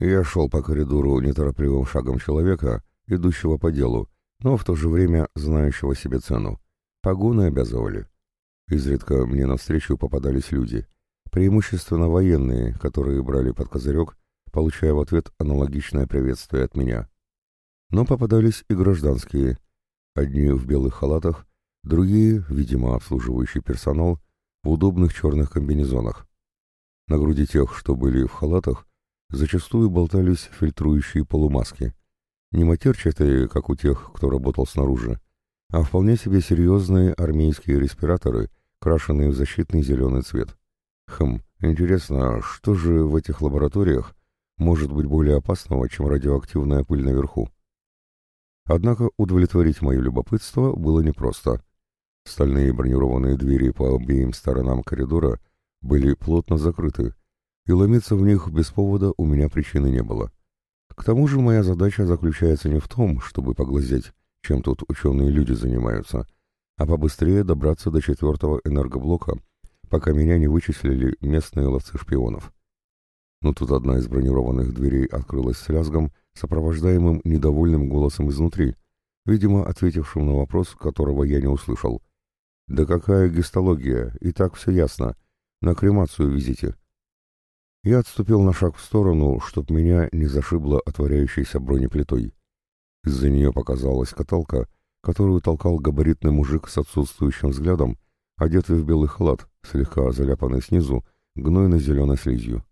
Я шел по коридору неторопливым шагом человека, идущего по делу, но в то же время знающего себе цену. Погоны обязывали. Изредка мне навстречу попадались люди, преимущественно военные, которые брали под козырек, получая в ответ аналогичное приветствие от меня. Но попадались и гражданские, одни в белых халатах, другие, видимо, обслуживающий персонал, в удобных черных комбинезонах. На груди тех, что были в халатах, зачастую болтались фильтрующие полумаски. Не матерчатые, как у тех, кто работал снаружи, а вполне себе серьезные армейские респираторы, крашенные в защитный зеленый цвет. Хм, интересно, что же в этих лабораториях может быть более опасного, чем радиоактивная пыль наверху? Однако удовлетворить мое любопытство было непросто. Стальные бронированные двери по обеим сторонам коридора были плотно закрыты, и ломиться в них без повода у меня причины не было. К тому же моя задача заключается не в том, чтобы поглазеть, чем тут ученые люди занимаются, а побыстрее добраться до четвертого энергоблока, пока меня не вычислили местные ловцы шпионов. Но тут одна из бронированных дверей открылась с лязгом, сопровождаемым недовольным голосом изнутри, видимо, ответившим на вопрос, которого я не услышал. «Да какая гистология? И так все ясно. На кремацию везите». Я отступил на шаг в сторону, чтоб меня не зашибло отворяющейся бронеплитой. Из-за нее показалась каталка, которую толкал габаритный мужик с отсутствующим взглядом, одетый в белый халат, слегка заляпанный снизу, гнойно-зеленой слизью.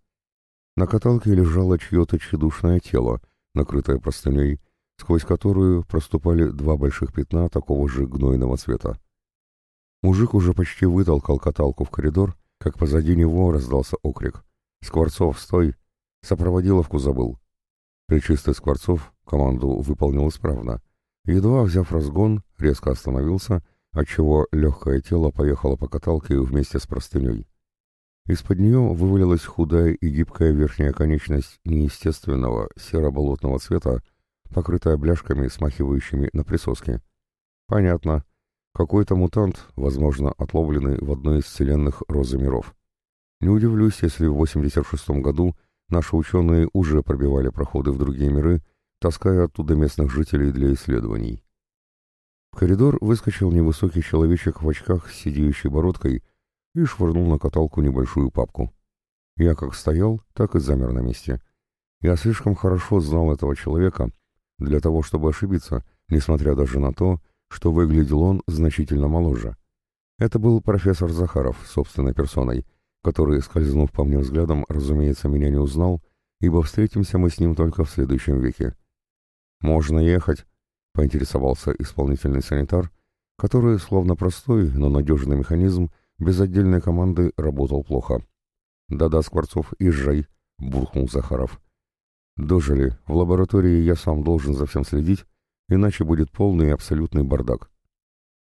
На каталке лежало чье-то тщедушное тело, накрытое простыней, сквозь которую проступали два больших пятна такого же гнойного цвета. Мужик уже почти вытолкал каталку в коридор, как позади него раздался окрик. «Скворцов, стой! Сопроводиловку забыл!» Причистый Скворцов команду выполнил исправно. Едва взяв разгон, резко остановился, отчего легкое тело поехало по каталке вместе с простыней. Из-под нее вывалилась худая и гибкая верхняя конечность неестественного серо-болотного цвета, покрытая бляшками, смахивающими на присоски. Понятно. Какой-то мутант, возможно, отловленный в одной из вселенных розы миров. Не удивлюсь, если в 86 году наши ученые уже пробивали проходы в другие миры, таская оттуда местных жителей для исследований. В коридор выскочил невысокий человечек в очках с сидеющей бородкой и швырнул на каталку небольшую папку. Я как стоял, так и замер на месте. Я слишком хорошо знал этого человека для того, чтобы ошибиться, несмотря даже на то, что выглядел он значительно моложе. Это был профессор Захаров собственной персоной, который, скользнув по мне взглядом, разумеется, меня не узнал, ибо встретимся мы с ним только в следующем веке. «Можно ехать?» — поинтересовался исполнительный санитар, который, словно простой, но надежный механизм, без отдельной команды работал плохо. «Да-да, Скворцов, езжай», — буркнул Захаров. «Дожили. В лаборатории я сам должен за всем следить, иначе будет полный и абсолютный бардак».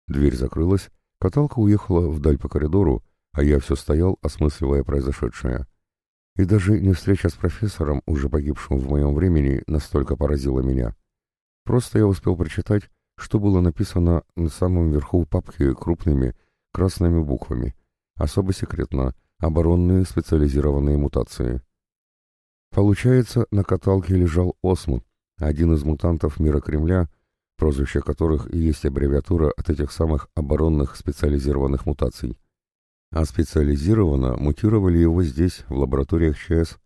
Дверь закрылась, каталка уехала вдаль по коридору, а я все стоял, осмысливая произошедшее. И даже не встреча с профессором, уже погибшим в моем времени, настолько поразила меня. Просто я успел прочитать, что было написано на самом верху папки крупными, красными буквами. Особо секретно. Оборонные специализированные мутации. Получается, на каталке лежал Осмут, один из мутантов мира Кремля, прозвище которых и есть аббревиатура от этих самых оборонных специализированных мутаций. А специализированно мутировали его здесь, в лабораториях ЧС.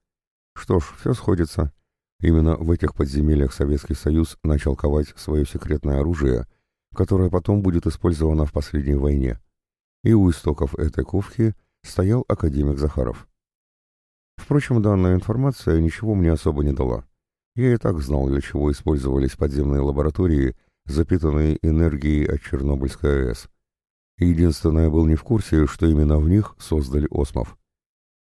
Что ж, все сходится. Именно в этих подземельях Советский Союз начал ковать свое секретное оружие, которое потом будет использовано в последней войне и у истоков этой ковки стоял академик Захаров. Впрочем, данная информация ничего мне особо не дала. Я и так знал, для чего использовались подземные лаборатории, запитанные энергией от Чернобыльской АЭС. Единственное, был не в курсе, что именно в них создали осмов.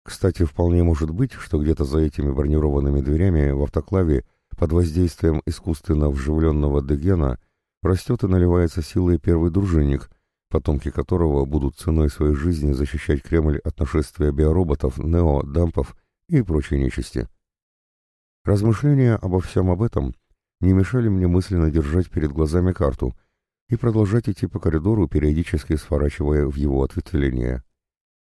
Кстати, вполне может быть, что где-то за этими бронированными дверями в автоклаве под воздействием искусственно вживленного дегена растет и наливается силой первый дружинник, потомки которого будут ценой своей жизни защищать Кремль от нашествия биороботов, нео, дампов и прочей нечисти. Размышления обо всем об этом не мешали мне мысленно держать перед глазами карту и продолжать идти по коридору, периодически сворачивая в его ответвление.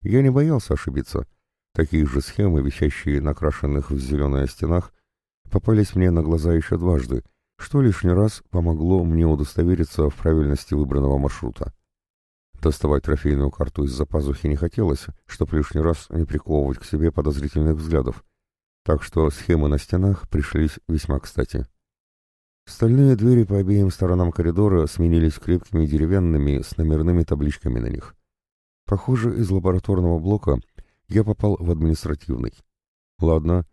Я не боялся ошибиться. Такие же схемы, висящие на крашенных в зеленые стенах, попались мне на глаза еще дважды, что лишний раз помогло мне удостовериться в правильности выбранного маршрута. Доставать трофейную карту из-за пазухи не хотелось, чтоб лишний раз не приковывать к себе подозрительных взглядов, так что схемы на стенах пришлись весьма кстати. Стальные двери по обеим сторонам коридора сменились крепкими деревянными с номерными табличками на них. Похоже, из лабораторного блока я попал в административный. Ладно,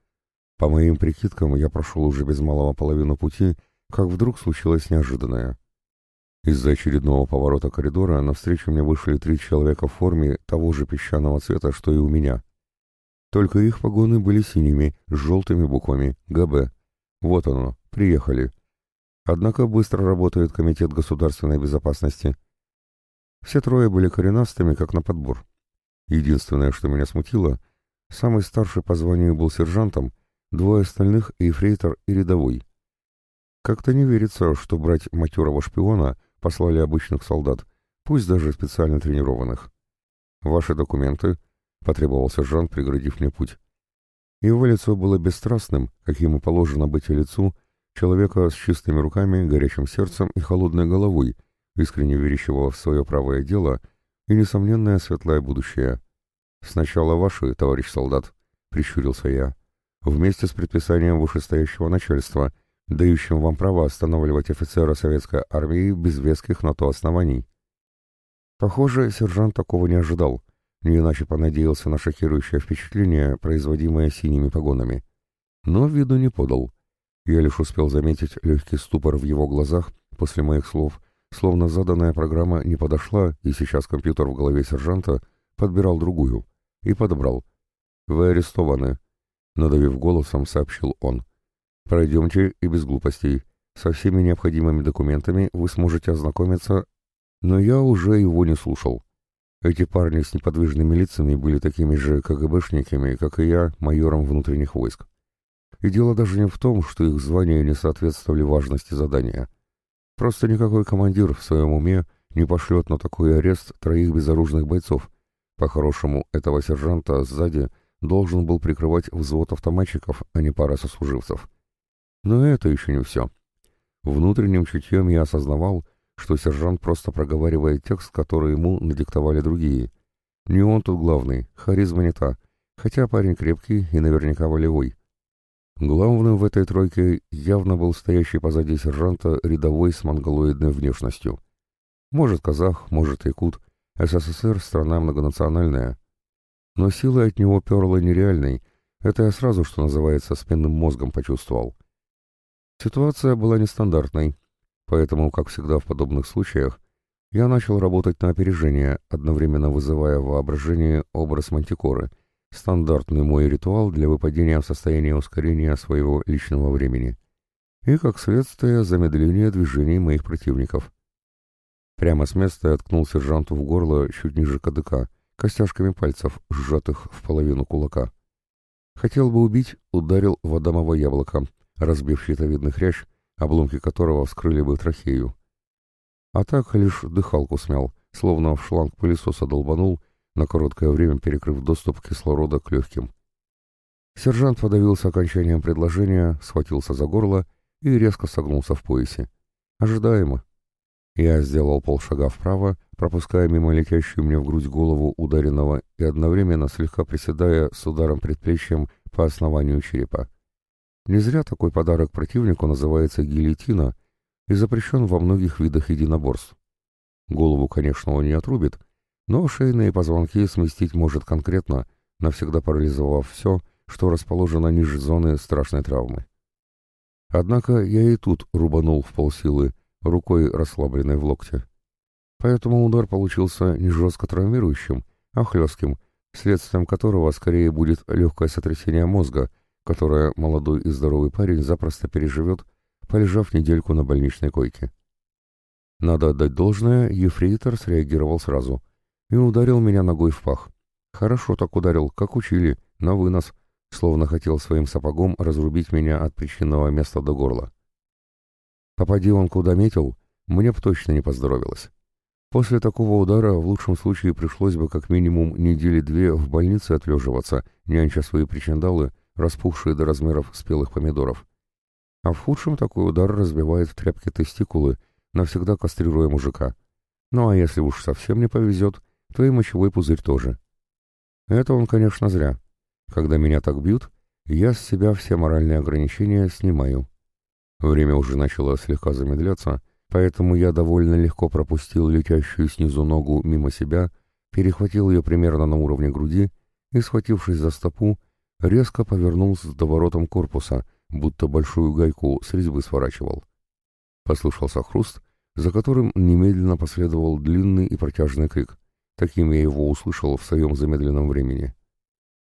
по моим прикидкам я прошел уже без малого половину пути, как вдруг случилось неожиданное. Из-за очередного поворота коридора навстречу мне вышли три человека в форме того же песчаного цвета, что и у меня. Только их погоны были синими, с желтыми буквами «ГБ». Вот оно, приехали. Однако быстро работает Комитет государственной безопасности. Все трое были коренастыми, как на подбор. Единственное, что меня смутило, самый старший по званию был сержантом, двое остальных — эйфрейтор и рядовой. Как-то не верится, что брать матерого шпиона послали обычных солдат, пусть даже специально тренированных. «Ваши документы?» — потребовал сержант, преградив мне путь. Его лицо было бесстрастным, как ему положено быть и лицу, человека с чистыми руками, горячим сердцем и холодной головой, искренне верящего в свое правое дело и несомненное светлое будущее. «Сначала ваши, товарищ солдат», — прищурился я, — «вместе с предписанием вышестоящего начальства — дающим вам право останавливать офицера советской армии без веских на то оснований. Похоже, сержант такого не ожидал, не иначе понадеялся на шокирующее впечатление, производимое синими погонами. Но виду не подал. Я лишь успел заметить легкий ступор в его глазах после моих слов, словно заданная программа не подошла, и сейчас компьютер в голове сержанта подбирал другую. И подобрал. «Вы арестованы», — надавив голосом, сообщил он. Пройдемте и без глупостей. Со всеми необходимыми документами вы сможете ознакомиться, но я уже его не слушал. Эти парни с неподвижными лицами были такими же КГБшниками, как и я, майором внутренних войск. И дело даже не в том, что их звания не соответствовали важности задания. Просто никакой командир в своем уме не пошлет на такой арест троих безоружных бойцов. По-хорошему, этого сержанта сзади должен был прикрывать взвод автоматчиков, а не пара сослуживцев. Но это еще не все. Внутренним чутьем я осознавал, что сержант просто проговаривает текст, который ему надиктовали другие. Не он тут главный, харизма не та, хотя парень крепкий и наверняка волевой. Главным в этой тройке явно был стоящий позади сержанта рядовой с монголоидной внешностью. Может казах, может якут, СССР — страна многонациональная. Но сила от него перла нереальной, это я сразу, что называется, спинным мозгом почувствовал. Ситуация была нестандартной, поэтому, как всегда в подобных случаях, я начал работать на опережение, одновременно вызывая в воображение образ мантикоры, стандартный мой ритуал для выпадения в состояние ускорения своего личного времени, и, как следствие, замедления движений моих противников. Прямо с места я ткнул сержанту в горло чуть ниже кадыка, костяшками пальцев, сжатых в половину кулака. Хотел бы убить, ударил в адамово яблоко, разбив щитовидный хрящ, обломки которого вскрыли бы трахею. А так лишь дыхалку смял, словно в шланг пылесоса долбанул, на короткое время перекрыв доступ кислорода к легким. Сержант подавился окончанием предложения, схватился за горло и резко согнулся в поясе. Ожидаемо. Я сделал полшага вправо, пропуская мимо летящую мне в грудь голову ударенного и одновременно слегка приседая с ударом предплечьем по основанию черепа. Не зря такой подарок противнику называется гильотина и запрещен во многих видах единоборств. Голову, конечно, он не отрубит, но шейные позвонки сместить может конкретно, навсегда парализовав все, что расположено ниже зоны страшной травмы. Однако я и тут рубанул в полсилы, рукой расслабленной в локте. Поэтому удар получился не жестко травмирующим, а хлестким, следствием которого скорее будет легкое сотрясение мозга, которое молодой и здоровый парень запросто переживет, полежав недельку на больничной койке. Надо отдать должное, ефрейтор среагировал сразу и ударил меня ногой в пах. Хорошо так ударил, как учили, на вынос, словно хотел своим сапогом разрубить меня от причинного места до горла. Попади он куда метил, мне б точно не поздоровилось. После такого удара в лучшем случае пришлось бы как минимум недели две в больнице отлеживаться, нянча свои причиндалы распухшие до размеров спелых помидоров. а в худшем такой удар разбивает в тряпке тестикулы, навсегда кастрируя мужика. Ну а если уж совсем не повезет, то и мочевой пузырь тоже. Это он, конечно, зря. Когда меня так бьют, я с себя все моральные ограничения снимаю. Время уже начало слегка замедляться, поэтому я довольно легко пропустил летящую снизу ногу мимо себя, перехватил ее примерно на уровне груди и, схватившись за стопу, резко повернулся с доворотом корпуса, будто большую гайку с резьбы сворачивал. Послышался хруст, за которым немедленно последовал длинный и протяжный крик. Таким я его услышал в своем замедленном времени.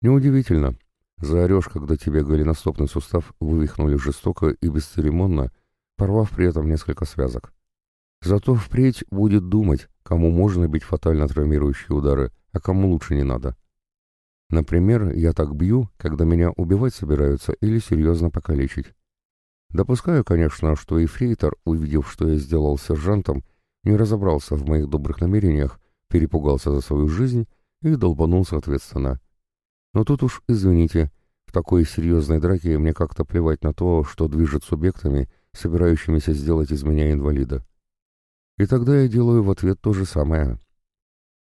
Неудивительно, Заорешь, когда тебе голеностопный сустав вывихнули жестоко и бесцеремонно, порвав при этом несколько связок. Зато впредь будет думать, кому можно бить фатально травмирующие удары, а кому лучше не надо. Например, я так бью, когда меня убивать собираются или серьезно покалечить. Допускаю, конечно, что и Фрейтер, увидев, что я сделал сержантом, не разобрался в моих добрых намерениях, перепугался за свою жизнь и долбанул соответственно. Но тут уж, извините, в такой серьезной драке мне как-то плевать на то, что движет субъектами, собирающимися сделать из меня инвалида. И тогда я делаю в ответ то же самое.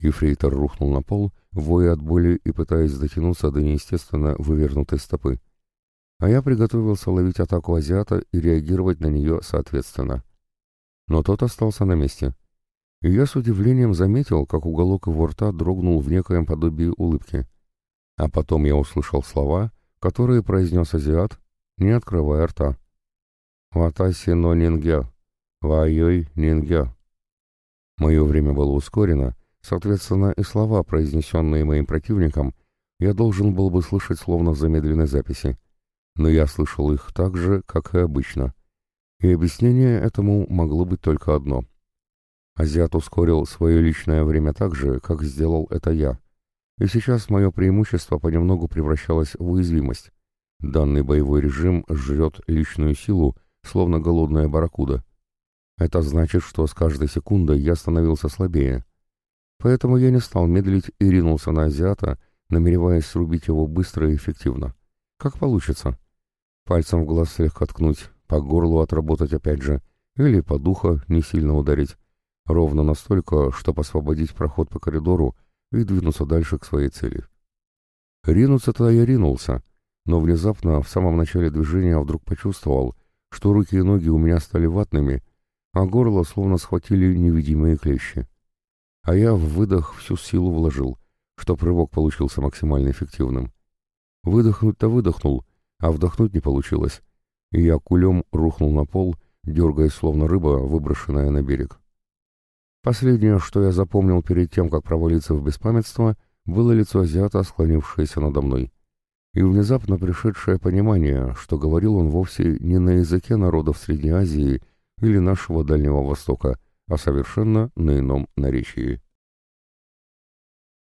Ефрейтор рухнул на пол, воя от боли и пытаясь дотянуться до неестественно вывернутой стопы. А я приготовился ловить атаку азиата и реагировать на нее соответственно. Но тот остался на месте. И я с удивлением заметил, как уголок его рта дрогнул в некоем подобии улыбки. А потом я услышал слова, которые произнес азиат, не открывая рта. «Ватаси но нингя, вайой нингя». Мое время было ускорено, соответственно, и слова, произнесенные моим противником, я должен был бы слышать словно в замедленной записи. Но я слышал их так же, как и обычно. И объяснение этому могло быть только одно. Азиат ускорил свое личное время так же, как сделал это я — и сейчас мое преимущество понемногу превращалось в уязвимость. Данный боевой режим жрет личную силу, словно голодная барракуда. Это значит, что с каждой секундой я становился слабее. Поэтому я не стал медлить и ринулся на азиата, намереваясь срубить его быстро и эффективно. Как получится. Пальцем в глаз слегка ткнуть, по горлу отработать опять же, или по духу не сильно ударить. Ровно настолько, чтобы освободить проход по коридору, и двинуться дальше к своей цели. Ринуться-то я ринулся, но внезапно в самом начале движения вдруг почувствовал, что руки и ноги у меня стали ватными, а горло словно схватили невидимые клещи. А я в выдох всю силу вложил, чтоб рывок получился максимально эффективным. Выдохнуть-то выдохнул, а вдохнуть не получилось, и я кулем рухнул на пол, дергаясь словно рыба, выброшенная на берег. Последнее, что я запомнил перед тем, как провалиться в беспамятство, было лицо азиата, склонившееся надо мной. И внезапно пришедшее понимание, что говорил он вовсе не на языке народов Средней Азии или нашего Дальнего Востока, а совершенно на ином наречии.